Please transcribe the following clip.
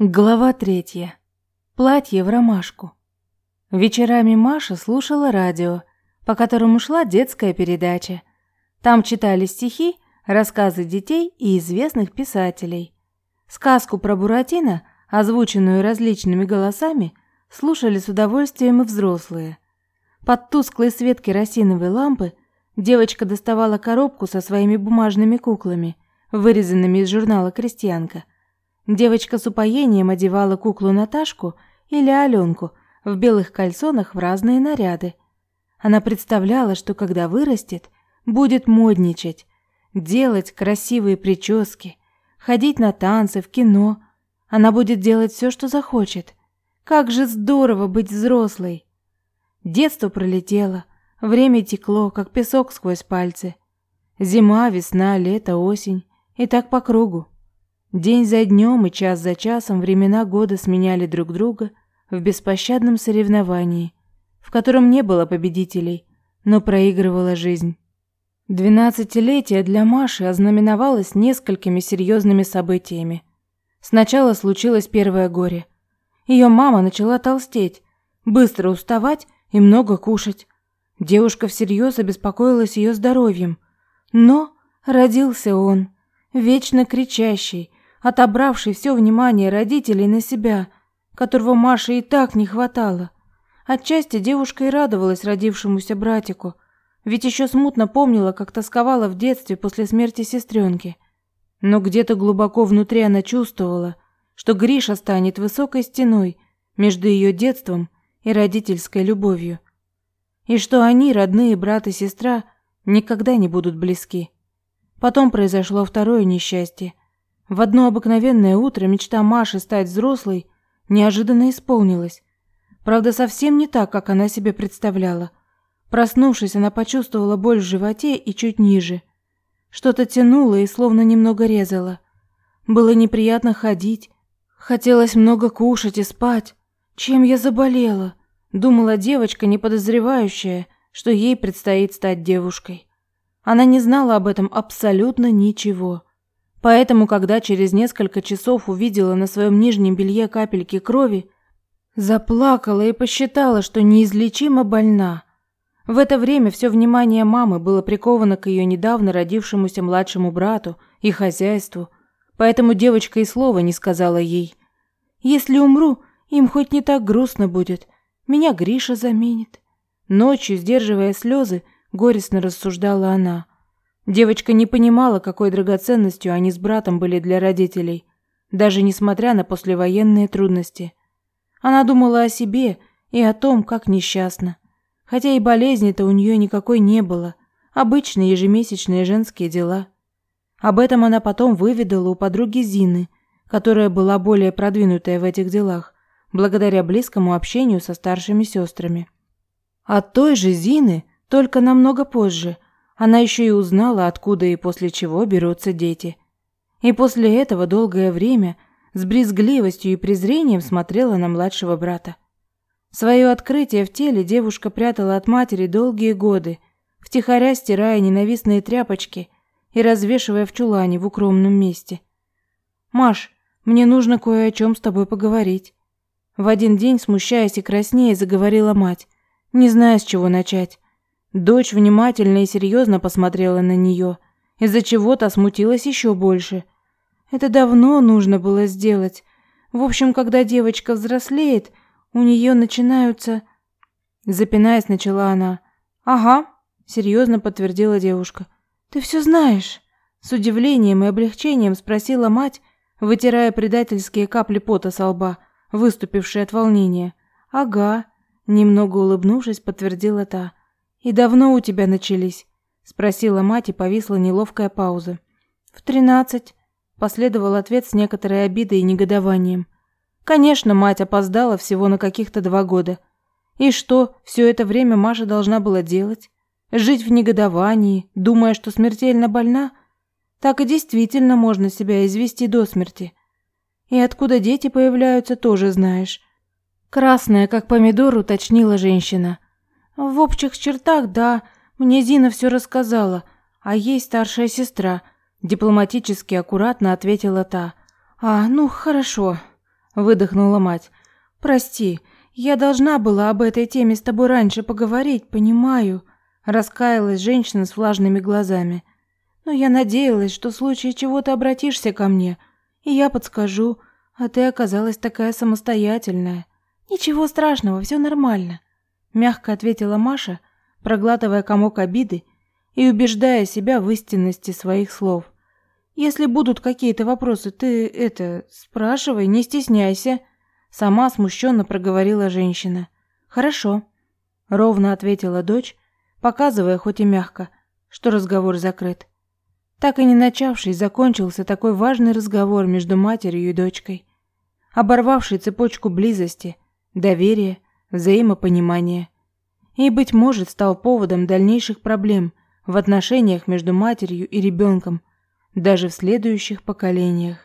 Глава третья. Платье в ромашку. Вечерами Маша слушала радио, по которому шла детская передача. Там читали стихи, рассказы детей и известных писателей. Сказку про Буратино, озвученную различными голосами, слушали с удовольствием и взрослые. Под тусклый свет керосиновой лампы девочка доставала коробку со своими бумажными куклами, вырезанными из журнала «Крестьянка», Девочка с упоением одевала куклу Наташку или Аленку в белых кальсонах в разные наряды. Она представляла, что когда вырастет, будет модничать, делать красивые прически, ходить на танцы, в кино. Она будет делать все, что захочет. Как же здорово быть взрослой! Детство пролетело, время текло, как песок сквозь пальцы. Зима, весна, лето, осень и так по кругу. День за днем и час за часом времена года сменяли друг друга в беспощадном соревновании, в котором не было победителей, но проигрывала жизнь. Двенадцатилетие для Маши ознаменовалось несколькими серьезными событиями. Сначала случилось первое горе. Ее мама начала толстеть, быстро уставать и много кушать. Девушка всерьез обеспокоилась ее здоровьем. Но родился он, вечно кричащий, отобравший все внимание родителей на себя, которого Маше и так не хватало. Отчасти девушка и радовалась родившемуся братику, ведь еще смутно помнила, как тосковала в детстве после смерти сестренки. Но где-то глубоко внутри она чувствовала, что Гриша станет высокой стеной между ее детством и родительской любовью. И что они, родные брат и сестра, никогда не будут близки. Потом произошло второе несчастье – в одно обыкновенное утро мечта Маши стать взрослой неожиданно исполнилась. Правда, совсем не так, как она себе представляла. Проснувшись, она почувствовала боль в животе и чуть ниже. Что-то тянуло и словно немного резало. Было неприятно ходить. Хотелось много кушать и спать. Чем я заболела? Думала девочка, не подозревающая, что ей предстоит стать девушкой. Она не знала об этом абсолютно ничего. Поэтому, когда через несколько часов увидела на своем нижнем белье капельки крови, заплакала и посчитала, что неизлечимо больна. В это время все внимание мамы было приковано к ее недавно родившемуся младшему брату и хозяйству, поэтому девочка и слова не сказала ей. «Если умру, им хоть не так грустно будет. Меня Гриша заменит». Ночью, сдерживая слезы, горестно рассуждала она – Девочка не понимала, какой драгоценностью они с братом были для родителей, даже несмотря на послевоенные трудности. Она думала о себе и о том, как несчастна. Хотя и болезни-то у нее никакой не было, обычные ежемесячные женские дела. Об этом она потом выведала у подруги Зины, которая была более продвинутая в этих делах, благодаря близкому общению со старшими сестрами. От той же Зины, только намного позже – она еще и узнала, откуда и после чего берутся дети. И после этого долгое время с брезгливостью и презрением смотрела на младшего брата. Свое открытие в теле девушка прятала от матери долгие годы, втихаря стирая ненавистные тряпочки и развешивая в чулане в укромном месте. «Маш, мне нужно кое о чем с тобой поговорить». В один день, смущаясь и краснея, заговорила мать, не зная, с чего начать. Дочь внимательно и серьезно посмотрела на нее, из-за чего-то смутилась еще больше. Это давно нужно было сделать. В общем, когда девочка взрослеет, у нее начинаются... Запинаясь, начала она. «Ага», — серьезно подтвердила девушка. «Ты все знаешь?» С удивлением и облегчением спросила мать, вытирая предательские капли пота со лба, выступившие от волнения. «Ага», — немного улыбнувшись, подтвердила та. «И давно у тебя начались?» – спросила мать, и повисла неловкая пауза. «В тринадцать», – последовал ответ с некоторой обидой и негодованием. Конечно, мать опоздала всего на каких-то два года. И что, все это время Маша должна была делать? Жить в негодовании, думая, что смертельно больна? Так и действительно можно себя извести до смерти. И откуда дети появляются, тоже знаешь. Красная, как помидор, уточнила женщина. В общих чертах, да, мне Зина все рассказала, а ей старшая сестра, дипломатически аккуратно ответила та. А, ну хорошо. выдохнула мать. Прости, я должна была об этой теме с тобой раньше поговорить, понимаю, раскаялась женщина с влажными глазами. Но я надеялась, что в случае чего ты обратишься ко мне, и я подскажу, а ты оказалась такая самостоятельная. Ничего страшного, все нормально, мягко ответила Маша, проглатывая комок обиды и убеждая себя в истинности своих слов. Если будут какие-то вопросы, ты это спрашивай, не стесняйся, сама смущенно проговорила женщина. Хорошо, ровно ответила дочь, показывая хоть и мягко, что разговор закрыт. Так и не начавшись, закончился такой важный разговор между матерью и дочкой, оборвавший цепочку близости, доверия, взаимопонимания. И, быть может, стал поводом дальнейших проблем в отношениях между матерью и ребенком, даже в следующих поколениях.